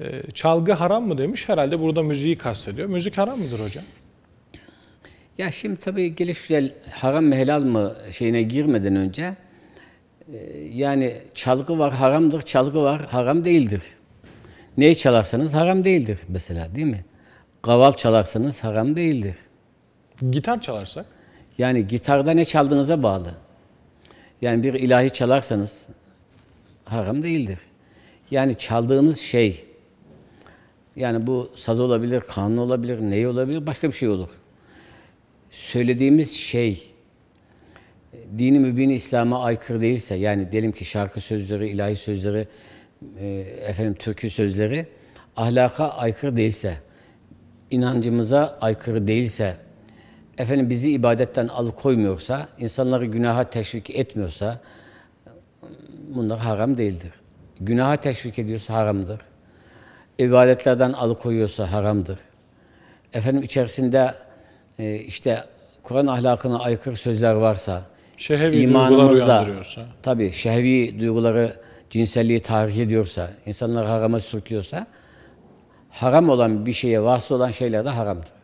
Ee, çalgı haram mı demiş. Herhalde burada müziği kastediyor. Müzik haram mıdır hocam? Ya şimdi tabii geliş güzel haram mı helal mı şeyine girmeden önce e, yani çalgı var haramdır, çalgı var haram değildir. Neyi çalarsanız haram değildir mesela değil mi? Kaval çalarsanız haram değildir. Gitar çalarsak? Yani gitarda ne çaldığınıza bağlı. Yani bir ilahi çalarsanız haram değildir. Yani çaldığınız şey yani bu saz olabilir, kanun olabilir, ney olabilir, başka bir şey olur. Söylediğimiz şey dini mübini İslam'a aykırı değilse yani diyelim ki şarkı sözleri, ilahi sözleri, e, efendim türkü sözleri ahlaka aykırı değilse, inancımıza aykırı değilse, efendim bizi ibadetten alıkoymuyorsa, insanları günaha teşvik etmiyorsa bunlar haram değildir. Günaha teşvik ediyorsa haramdır. İbadetlerden alıkoyuyorsa haramdır. Efendim içerisinde e, işte Kur'an ahlakına aykırı sözler varsa, duygular uyandırıyorsa. tabii şehvi duyguları, cinselliği tahriş ediyorsa, insanları harama sürüklüyorsa, haram olan bir şeye vasıl olan şeyler de haramdır.